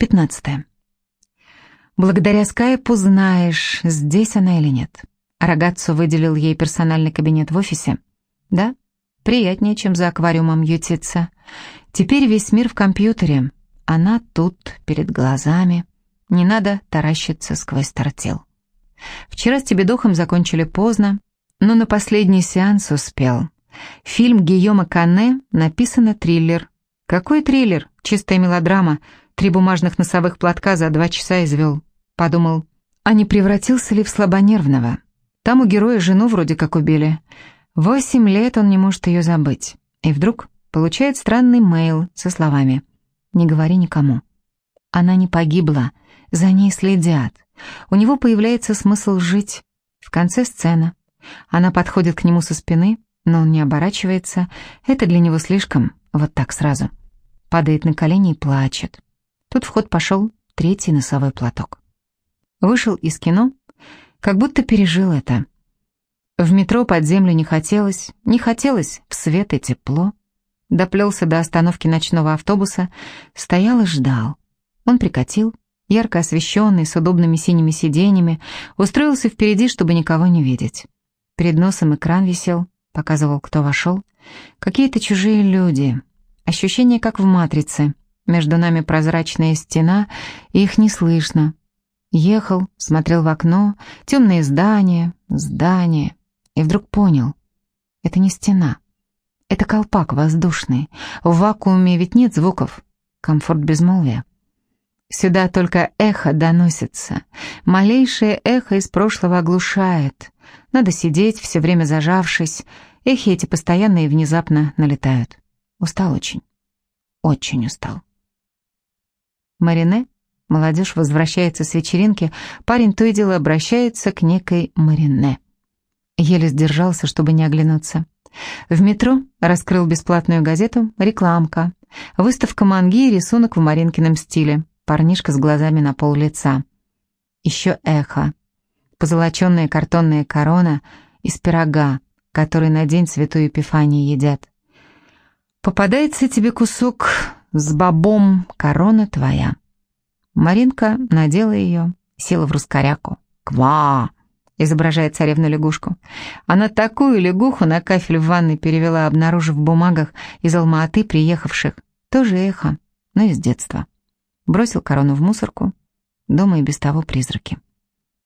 15. Благодаря скайпу знаешь, здесь она или нет. Рогаццо выделил ей персональный кабинет в офисе. Да, приятнее, чем за аквариумом ютиться. Теперь весь мир в компьютере. Она тут, перед глазами. Не надо таращиться сквозь тортил. Вчера с Тебедохом закончили поздно, но на последний сеанс успел. Фильм Гийома Кане написано триллер. Какой триллер? Чистая мелодрама. Три бумажных носовых платка за два часа извел. Подумал, а не превратился ли в слабонервного? Там у героя жену вроде как убили. Восемь лет он не может ее забыть. И вдруг получает странный мейл со словами «Не говори никому». Она не погибла, за ней следят. У него появляется смысл жить. В конце сцена. Она подходит к нему со спины, но он не оборачивается. Это для него слишком, вот так сразу. Падает на колени и плачет. Тут в ход пошел третий носовой платок. Вышел из кино, как будто пережил это. В метро под землю не хотелось, не хотелось в свет и тепло. Доплелся до остановки ночного автобуса, стоял и ждал. Он прикатил, ярко освещенный, с удобными синими сиденьями, устроился впереди, чтобы никого не видеть. Перед носом экран висел, показывал, кто вошел. Какие-то чужие люди. Ощущение, как в «Матрице». Между нами прозрачная стена, их не слышно. Ехал, смотрел в окно, темные здания, здания, и вдруг понял. Это не стена. Это колпак воздушный. В вакууме ведь нет звуков. Комфорт безмолвия. Сюда только эхо доносится. Малейшее эхо из прошлого оглушает. Надо сидеть, все время зажавшись. Эхи эти постоянно и внезапно налетают. Устал очень. Очень устал. Марине Молодежь возвращается с вечеринки, парень то и дело обращается к некой Марине. Еле сдержался, чтобы не оглянуться. В метро раскрыл бесплатную газету «Рекламка». Выставка манги и рисунок в Маринкином стиле. Парнишка с глазами на пол лица. Еще эхо. Позолоченная картонная корона из пирога, который на день Святой Епифании едят. Попадается тебе кусок с бобом, корона твоя. Маринка надела ее, села в раскоряку. «Ква!» — изображает царевну лягушку. Она такую лягуху на кафель в ванной перевела, обнаружив в бумагах из Алма-Аты приехавших. Тоже эхо, но из детства. Бросил корону в мусорку. Дома и без того призраки.